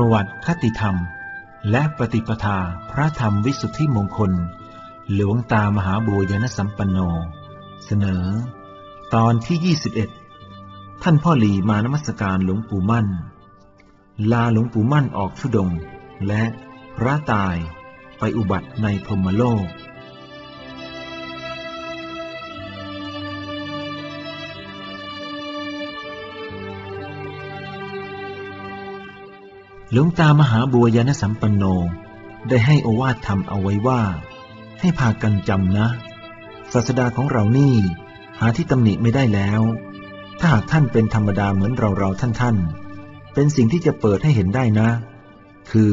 ประวัติคติธรรม และปฏิปทาพระธรรมวิสุทธิมงคล หลวงตามหาบัวยนสัมปันโน เสนอ ตอนที่ 21 ท่านพ่อหลีมานมัสการหลวงปู่มั่น ลาหลวงปู่มั่นออกทุดง และพระตายไปอุบัติในพรมโลก หลวงตามหาบัวยานสัมปันโนได้ให้โอวาทธรรมเอาไว้ว่า ให้พากันจำนะ ศาสดาของเรานี่ หาที่ตำหนิไม่ได้แล้ว ถ้าหากท่านเป็นธรรมดาเหมือนเราเราท่านท่านเป็นสิ่งที่จะเปิดให้เห็นได้นะ คือ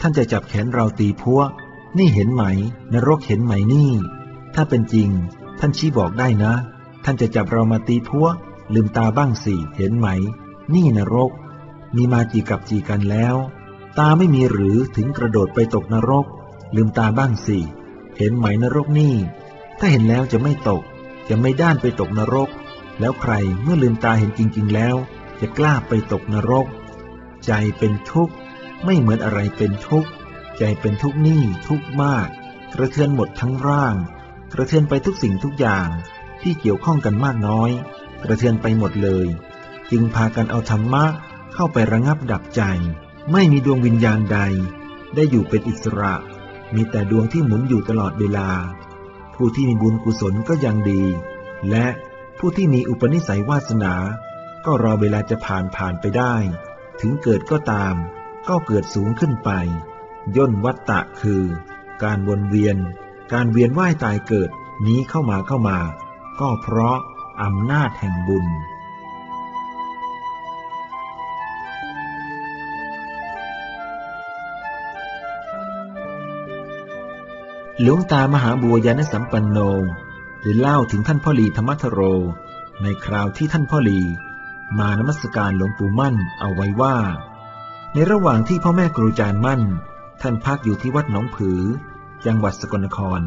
ท่านจะจับแขนเราตีพัวนี่เห็นไหม นรกเห็นไหมนี่ ถ้าเป็นจริง ท่านชี้บอกได้นะ ท่านจะจับเรามาตีพัวลืมตาบ้างสิเห็นไหม นี่นรก มีมากี่กับจีกันแล้ว ตาไม่มีหรือถึงกระโดดไปตกนรก ลืมตาบ้างสิ เห็นไหมนรกนี่ ถ้าเห็นแล้วจะไม่ตก จะไม่ด้านไปตกนรก แล้วใครเมื่อลืมตาเห็นจริง ๆ แล้ว จะกล้าไปตกนรก ใจเป็นทุกข์ไม่เหมือนอะไรเป็นทุกข์ใจเป็นทุกข์นี่ทุกข์มาก กระเทือนหมดทั้งร่าง กระเทือนไปทุกสิ่งทุกอย่างที่เกี่ยวข้องกันมากน้อย กระเทือนไปหมดเลย จึงพากันเอาธรรมะ เข้าไประงับดับใจ ไม่มีดวงวิญญาณใด ได้อยู่เป็นอิสระ มีแต่ดวงที่หมุนอยู่ตลอดเวลา ผู้ที่มีบุญกุศลก็ยังดี และผู้ที่มีอุปนิสัยวาสนา ก็รอเวลาจะผ่านผ่านไปได้ ถึงเกิดก็ตาม ก็เกิดสูงขึ้นไป ย่นวัตตะคือ การวนเวียน การเวียนว่ายตายเกิดนี้เข้ามาเข้ามา ก็เพราะอำนาจแห่งบุญ หลวงตามหาบัวยานสัมปันโนได้เล่าถึงท่านพ่อหลีธรรมทโร ในคราวที่ท่านพ่อหลีมานมัสการหลวงปู่มั่นเอาไว้ว่า ในระหว่างที่พ่อแม่ครูจารย์มั่น ท่านพักอยู่ที่วัดหนองผือ จังหวัดสกลนคร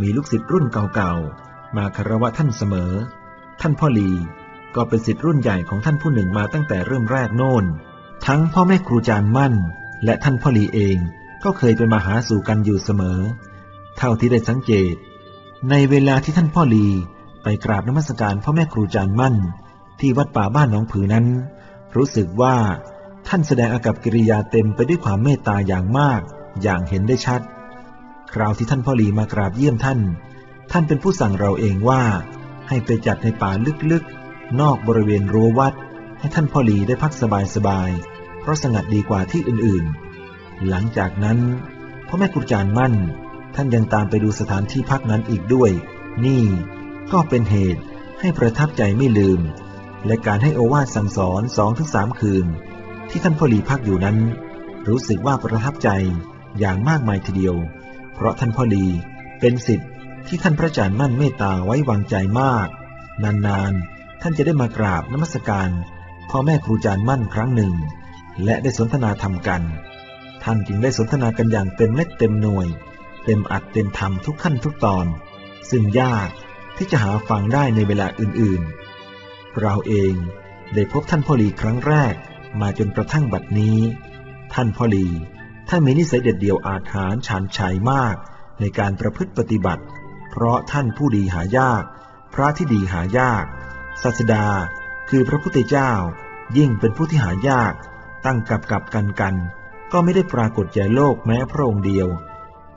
มีลูกศิษย์รุ่นเก่าๆ มาคารวะท่านเสมอ ท่านพ่อหลีก็เป็นศิษย์รุ่นใหญ่ของท่านผู้หนึ่งมาตั้งแต่เริ่มแรกโน่น ทั้งพ่อแม่ครูจารย์มั่น และท่านพ่อหลีเองก็เคยไปมาหาสู่กันอยู่เสมอ เท่าที่ได้สังเกต ในเวลาที่ท่านพ่อลีไปกราบนมัสการพ่อแม่ครูจารย์มั่น ที่วัดป่าบ้านหนองผือนั้น รู้สึกว่าท่านแสดงอากับกิริยาเต็มไปด้วยความเมตตาอย่างมากอย่างเห็นได้ชัด คราวที่ท่านพ่อลีมากราบเยี่ยมท่าน ท่านเป็นผู้สั่งเราเองว่า ให้ไปจัดในป่าลึกๆ นอกบริเวณรั้ววัด ให้ท่านพ่อลีได้พักสบายๆ เพราะสงัดดีกว่าที่อื่นๆ หลังจากนั้นพ่อแม่ครูจารย์มั่น ท่านยังตามไปดูสถานที่พักนั้นอีกด้วย นี่ก็เป็นเหตุให้ประทับใจไม่ลืม และการให้โอวาทสั่งสอนสองถึงสามคืน ที่ท่านพ่อหลีพักอยู่นั้น รู้สึกว่าประทับใจอย่างมากมายทีเดียว เพราะท่านพ่อหลีเป็นสิทธิ์ที่ท่านพระอาจารย์มั่นเมตตาไว้วางใจมาก นานๆ ท่านจะได้มากราบนมัสการพ่อแม่ครูจารย์มั่นครั้งหนึ่ง และได้สนทนาธรรมกัน ท่านจึงได้สนทนากันอย่างเต็มเม็ดเต็มหน่วย เต็มอัดเต็มทำทุกขั้นทุกตอน ซึ่งยากที่จะหาฟังได้ในเวลาอื่นๆ เราเองได้พบท่านพ่อหลีครั้งแรกมาจนกระทั่งบัดนี้ ท่านพ่อหลีท่านมีนิสัยเด็ดเดี่ยวอาถรรพ์ชานชัยมากในการประพฤติปฏิบัติ เพราะท่านผู้ดีหายาก พระที่ดีหายาก ศาสดาคือพระพุทธเจ้า ยิ่งเป็นผู้ที่หายาก ตั้งกับกับกันกัน ก็ไม่ได้ปรากฏแก่โลกแม้พระองค์เดียว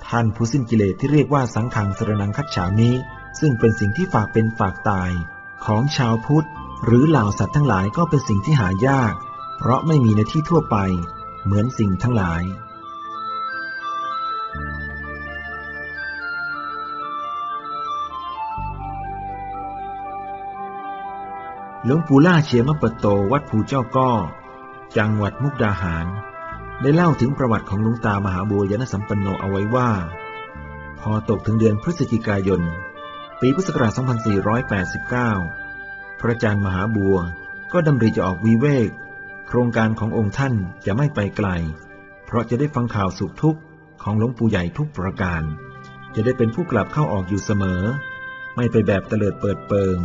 ท่านผู้สิ้นกิเลสที่เรียกว่าสังขังสรนังคัจฉามิซึ่งเป็นสิ่งที่ฝากเป็นฝากตาย ของชาวพุทธ หรือเหล่าสัตว์ทั้งหลายก็เป็นสิ่งที่หายาก เพราะไม่มีในที่ทั่วไป เหมือนสิ่งทั้งหลายหลวงปู่ล่าเชียมะปะโตวัดภูเจ้าก้อ จังหวัดมุกดาหาร ได้เล่าถึงประวัติของหลวงตามหาบัวยานสัมปันโนเอาไว้ว่า พอตกถึงเดือนพฤศจิกายน ปีพุทธศักราช 2489 พระอาจารย์มหาบัวก็ดำริจะออกวิเวก โครงการขององค์ท่านจะไม่ไปไกล เพราะจะได้ฟังข่าวสุขทุกข์ของหลวงปู่ใหญ่ทุกประการ จะได้เป็นผู้กลับเข้าออกอยู่เสมอ ไม่ไปแบบเตลิดเปิดเปิง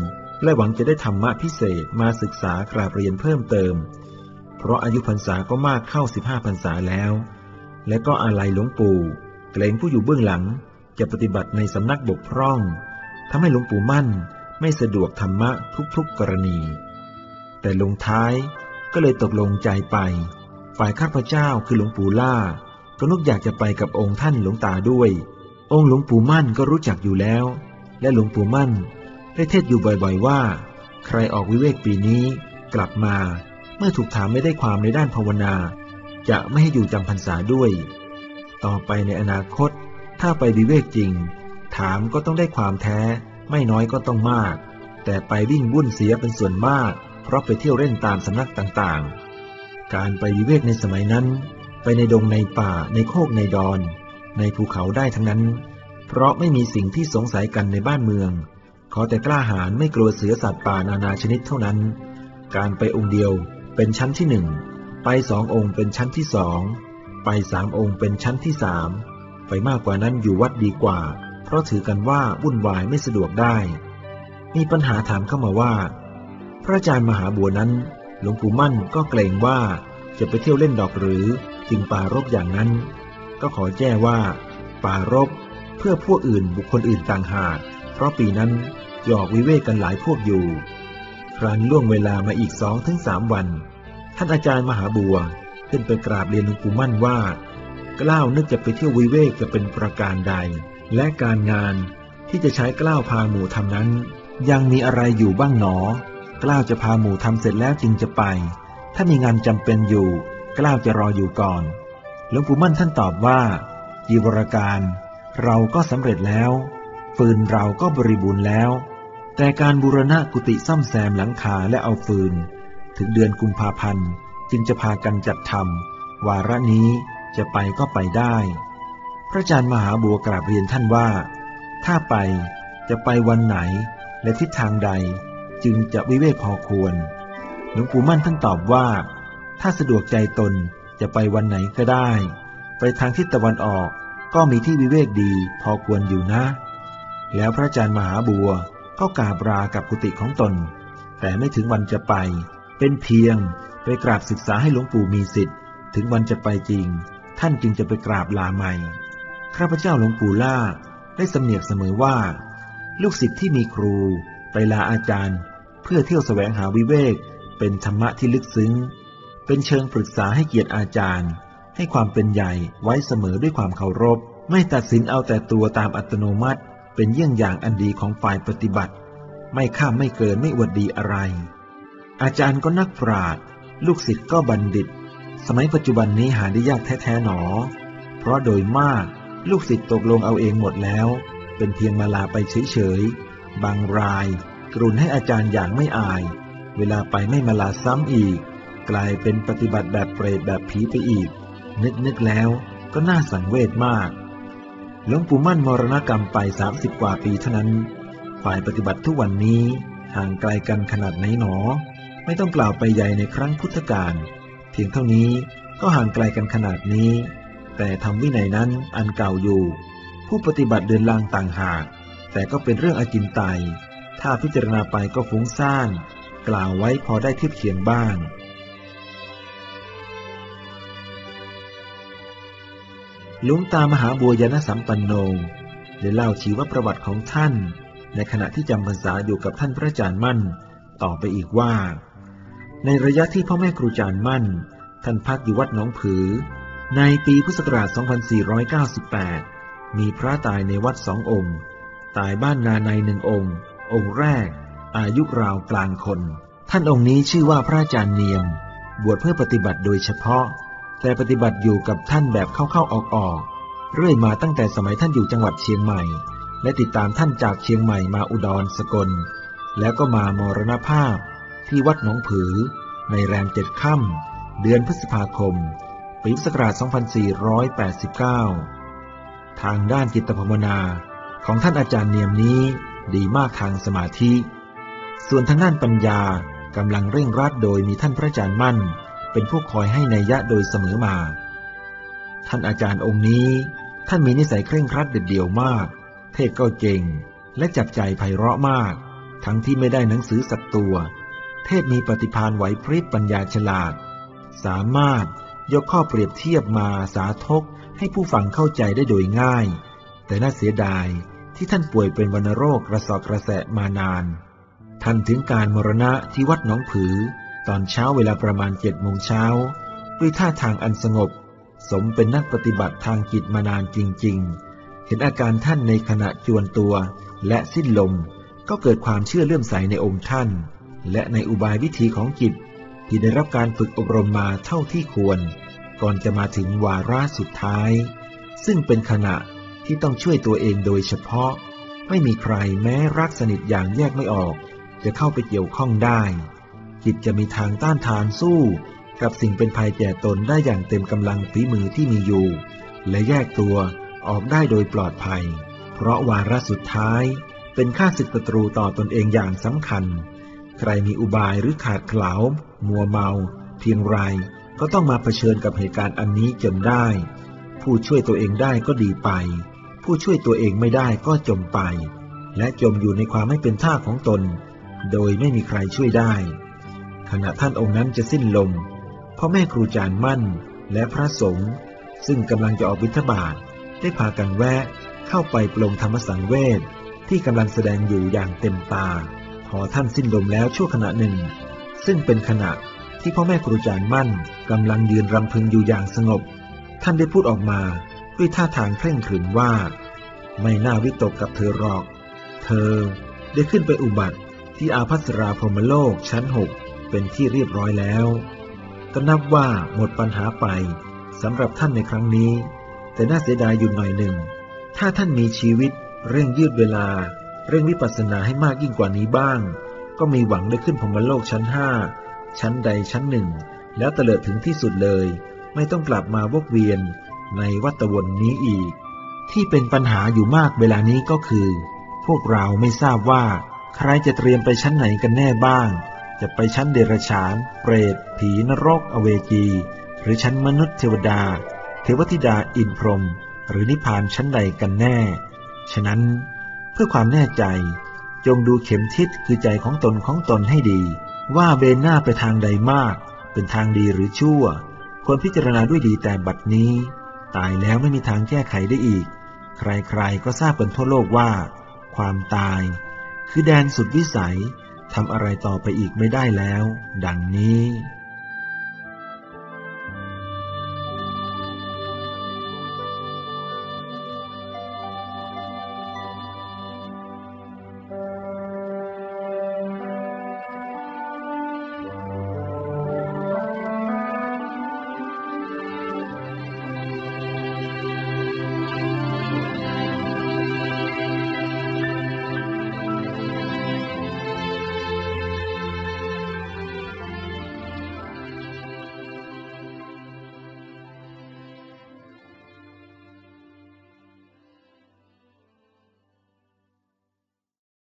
และหวังจะได้ธรรมะพิเศษมาศึกษากราบเรียนเพิ่มเติม เพราะอายุพรรษาก็มากเข้าสิบห้าพรรษาแล้ว และก็อาลัยหลวงปู่ เกรงผู้อยู่เบื้องหลังจะปฏิบัติในสำนักบกพร่องทำให้หลวงปู่มั่นไม่สะดวกธรรมะทุกๆกรณี แต่ลงท้ายก็เลยตกลงใจไป ฝ่ายข้าพเจ้าคือหลวงปู่ล่า ก็นึกอยากจะไปกับองค์ท่านหลวงตาด้วย องค์หลวงปู่มั่นก็รู้จักอยู่แล้ว และหลวงปู่มั่นได้เทศอยู่บ่อยๆว่า ใครออกวิเวกปีนี้กลับมา เมื่อถูกถามไม่ได้ความในด้านภาวนา จะไม่ให้อยู่จำพรรษาด้วย ต่อไปในอนาคต ถ้าไปวิเวกจริง ถามก็ต้องได้ความแท้ ไม่น้อยก็ต้องมาก แต่ไปวิ่งวุ่นเสียเป็นส่วนมาก เพราะไปเที่ยวเล่นตามสำนักต่างๆ การไปวิเวกในสมัยนั้น ไปในดงในป่าในโคกในดอน ในภูเขาได้ทั้งนั้น เพราะไม่มีสิ่งที่สงสัยกันในบ้านเมือง ขอแต่กล้าหาญไม่กลัวเสือสัตว์ป่านานาชนิดเท่านั้น การไปองค์เดียว เป็นชั้นที่หนึ่งไปสององค์เป็นชั้นที่สองไปสามองค์เป็นชั้นที่สามไปมากกว่านั้นอยู่วัดดีกว่า เพราะถือกันว่าวุ่นวายไม่สะดวกได้ มีปัญหาถามเข้ามาว่า พระอาจารย์มหาบัวนั้น หลวงปู่มั่นก็เกรงว่าจะไปเที่ยวเล่นดอกหรือจึงปารบอย่างนั้น ก็ขอแจ้ว่า ปารบเพื่อพวกอื่นบุคคลอื่นต่างหาก เพราะปีนั้นหยอกวิเวกกันหลายพวกอยู่ ครั้นล่วงเวลามาอีกสองถึงสามวัน ท่านอาจารย์มหาบัวขึ้นไปกราบเรียนหลวงปู่มั่นว่า กล้าวนึกจะไปเที่ยววิเวกจะเป็นประการใด และการงานที่จะใช้กล้าวพาหมู่ทำนั้น ยังมีอะไรอยู่บ้างหนอ กล้าวจะพาหมู่ทำเสร็จแล้วจึงจะไป ถ้ามีงานจำเป็นอยู่ กล้าวจะรออยู่ก่อนหลวงปู่มั่นท่านตอบว่ายีวรการ เราก็สำเร็จแล้ว ฟืนเราก็บริบูรณ์แล้ว แต่การบูรณะกุฏิซ่อมแซมหลังคาและเอาฟืน ถึงเดือนกุมภาพันธ์จึงจะพากันจัดทำวาระนี้จะไปก็ไปได้ พระอาจารย์มหาบัวกราบเรียนท่านว่า ถ้าไปจะไปวันไหนและทิศทางใดจึงจะวิเวกพอควร หลวงปู่มั่นท่านตอบว่า ถ้าสะดวกใจตนจะไปวันไหนก็ได้ ไปทางทิศตะวันออกก็มีที่วิเวกดีพอควรอยู่นะ แล้วพระอาจารย์มหาบัว ก็กราบรากับกุฏิของตน แต่ไม่ถึงวันจะไป เป็นเพียงไปกราบศึกษาให้หลวงปู่มีสิทธิ์ ถึงวันจะไปจริง ท่านจึงจะไปกราบลาใหม่ข้าพเจ้าหลวงปู่ล่าได้สำเนียกเสมอว่า ลูกศิษย์ที่มีครูไปลาอาจารย์ เพื่อเที่ยวแสวงหาวิเวก เป็นธรรมะที่ลึกซึ้ง เป็นเชิงปรึกษาให้เกียรติอาจารย์ ให้ความเป็นใหญ่ไว้เสมอด้วยความเคารพ ไม่ตัดสินเอาแต่ตัวตามอัตโนมัติ เป็นเยี่ยงอย่างอันดีของฝ่ายปฏิบัติ ไม่ข้ามไม่เกินไม่อวดดีอะไร อาจารย์ก็นักปราชญ์ลูกศิษย์ก็บัณฑิต สมัยปัจจุบันนี้หาได้ยากแท้ๆหนอ เพราะโดยมากลูกศิษย์ตกลงเอาเองหมดแล้ว เป็นเพียงมาลาไปเฉยๆ บางราย กรุณให้อาจารย์อย่างไม่อาย เวลาไปไม่มาลาซ้ำอีก กลายเป็นปฏิบัติแบบเปรตแบบผีไปอีก นึกนึกแล้วก็น่าสังเวชมาก หลวงปู่มั่นมรณกรรมไปสามสิบกว่าปีเท่านั้น ฝ่ายปฏิบัติทุกวันนี้ห่างไกลกันขนาดไหนหนอ ไม่ต้องกล่าวไปใหญ่ในครั้งพุทธกาลเพียงเท่านี้ก็ห่างไกลกันขนาดนี้ แต่ทำวินัยนั้นอันเก่าอยู่ ผู้ปฏิบัติเดินลางต่างหาก แต่ก็เป็นเรื่องอจินไตยถ้าพิจารณาไปก็ฟุ้งซ่าน กล่าวไว้พอได้เทียบเคียงบ้าง หลวงตามหาบัวยานสัมปันโนได้เล่าชีวประวัติของท่าน ในขณะที่จำพรรษาอยู่กับท่านพระอาจารย์มั่น ต่อไปอีกว่า ในระยะที่พ่อแม่ครูอาจารย์มั่น ท่านพักอยู่วัดหนองผือ ในปีพุทธศักราช 2498 มีพระตายในวัดสององค์ ตายบ้านนาในหนึ่งองค์ องค์แรก อายุราวกลางคน ท่านองค์นี้ชื่อว่าพระอาจารย์เนียม บวชเพื่อปฏิบัติโดยเฉพาะ แต่ปฏิบัติอยู่กับท่านแบบเข้าๆออกๆเรื่อยมาตั้งแต่สมัยท่านอยู่จังหวัดเชียงใหม่ และติดตามท่านจากเชียงใหม่มาอุดรสกล แล้วก็มามรณภาพ ที่วัดหนองผือ ในแรมเจ็ดค่ำเดือนพฤษภาคมปีพุทธศักราช 2489 ทางด้านจิตภาวนาของท่านอาจารย์เนียมนี้ดีมากทางสมาธิ ส่วนทางด้านปัญญากำลังเร่งรัดโดยมีท่านพระอาจารย์มั่น เป็นผู้คอยให้ในยยะโดยเสมอมา ท่านอาจารย์องค์นี้ ท่านมีนิสัยเคร่งครัดเด็ดเดี่ยวมาก เทศก็เก่ง และจับใจไพเราะมาก ทั้งที่ไม่ได้หนังสือสักตัว เทศมีปฏิภาณไหวพริบปัญญาฉลาด สามารถยกข้อเปรียบเทียบมาสาธกให้ผู้ฟังเข้าใจได้โดยง่าย แต่น่าเสียดายที่ท่านป่วยเป็นวัณโรคกระสอบกระแสะมานาน ท่านถึงการมรณะที่วัดหนองผือ ตอนเช้าเวลาประมาณเจ็ดโมงเช้า ด้วยท่าทางอันสงบ สมเป็นนักปฏิบัติทางจิตมานานจริง ๆ เห็นอาการท่านในขณะจวนตัวและสิ้นลม ก็เกิดความเชื่อเลื่อมใสในองค์ท่าน และในอุบายวิธีของจิต ที่ได้รับการฝึกอบรมมาเท่าที่ควร ก่อนจะมาถึงวาระสุดท้าย ซึ่งเป็นขณะที่ต้องช่วยตัวเองโดยเฉพาะ ไม่มีใครแม้รักสนิทอย่างแยกไม่ออก จะเข้าไปเกี่ยวข้องได้ จิตจะมีทางต้านทานสู้ กับสิ่งเป็นภัยแก่ตนได้อย่างเต็มกำลังฝีมือที่มีอยู่ และแยกตัวออกได้โดยปลอดภัย เพราะวาระสุดท้าย เป็นค่าศึกศัตรูต่อตนเองอย่างสำคัญ ใครมีอุบายหรือขาดเขลามัวเมา เพียงไรก็ต้องมาเผชิญกับเหตุการณ์อันนี้จนได้ ผู้ช่วยตัวเองได้ก็ดีไป ผู้ช่วยตัวเองไม่ได้ก็จมไป และจมอยู่ในความไม่เป็นท่าของตน โดยไม่มีใครช่วยได้ ณะท่านองค์นั้นจะสิ้นลมพ่อแม่ครูจารย์มั่นและพระสงฆ์ซึ่งกำลังจะออกบิณฑบาตได้พากันแวะเข้าไปปลงธรรมสังเวชที่กำลังแสดงอยู่อย่างเต็มตา พอท่านสิ้นลมแล้วชั่วขณะหนึ่ง ซึ่งเป็นขณะที่พ่อแม่ครูจารย์มั่นกำลังยืนรำพึงอยู่อย่างสงบ ท่านได้พูดออกมาด้วยท่าทางเคร่งขรึมว่า ไม่น่าวิตกกับเธอหรอก เธอได้ขึ้นไปอุบัติที่อาภัสราพรมโลกชั้นหก เป็นที่เรียบร้อยแล้ว ก็นับว่าหมดปัญหาไปสำหรับท่านในครั้งนี้ แต่น่าเสียดายอยู่หน่อยหนึ่ง ถ้าท่านมีชีวิตเร่งยืดเวลา เร่งวิปัสสนาให้มากยิ่งกว่านี้บ้าง ก็มีหวังได้ขึ้นพรมโลกชั้นห้าชั้นใดชั้นหนึ่ง แล้วเตลิดถึงที่สุดเลย ไม่ต้องกลับมาวกเวียนในวัฏวนนี้อีก ที่เป็นปัญหาอยู่มากเวลานี้ก็คือ พวกเราไม่ทราบว่า ใครจะเตรียมไปชั้นไหนกันแน่บ้าง จะไปชั้นเดรัจฉาน เปรต ผีนรก อเวจี หรือชั้นมนุษย์เทวดา เทวธิดาอินพรหมหรือนิพพานชั้นใดกันแน่ ฉะนั้นเพื่อความแน่ใจ จงดูเข็มทิศคือใจของตนของตนให้ดี ว่าเบนหน้าไปทางใดมาก เป็นทางดีหรือชั่ว ควรพิจารณาด้วยดีแต่บัดนี้ ตายแล้วไม่มีทางแก้ไขได้อีก ใครๆก็ทราบกันทั่วโลกว่า ความตาย คือแดนสุดวิสัย ทำอะไรต่อไปอีกไม่ได้แล้ว ดังนี้